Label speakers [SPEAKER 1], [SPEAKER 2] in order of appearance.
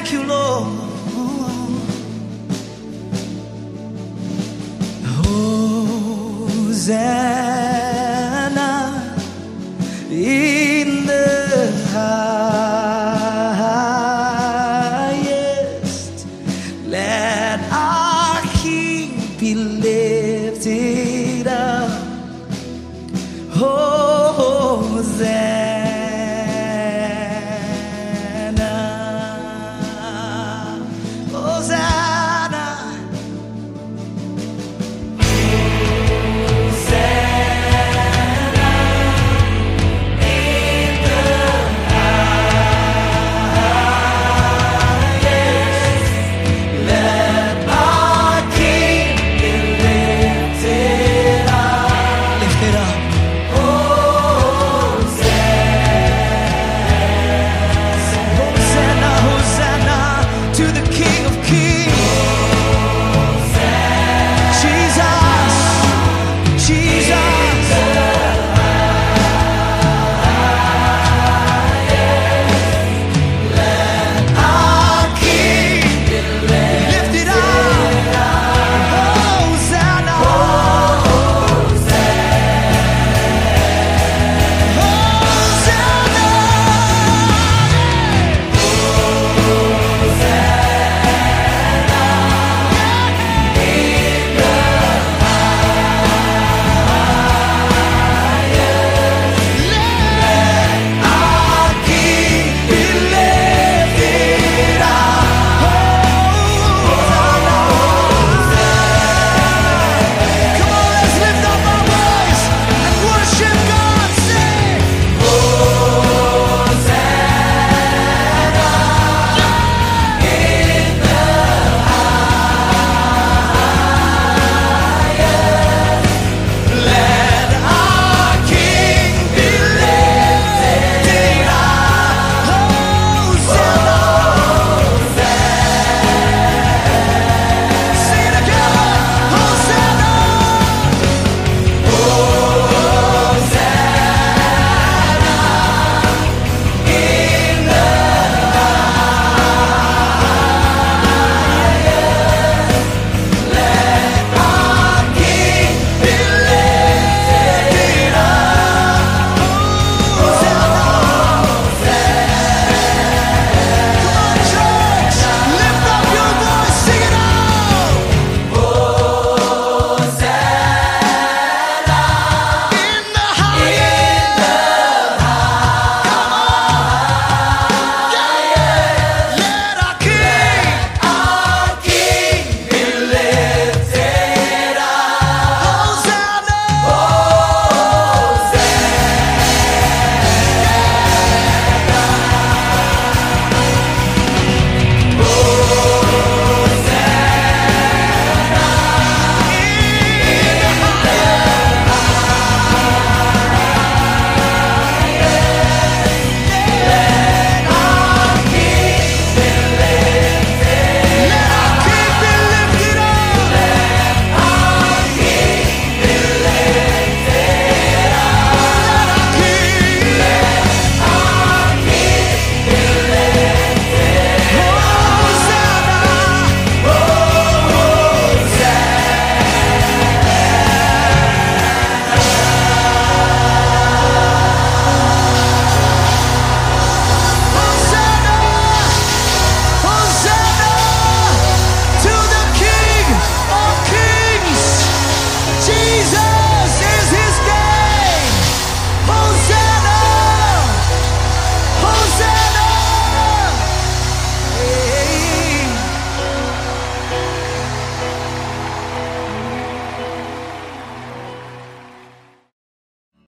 [SPEAKER 1] Thank you, Lord. Hosanna in the highest. Let our King be lifted up. Hosanna.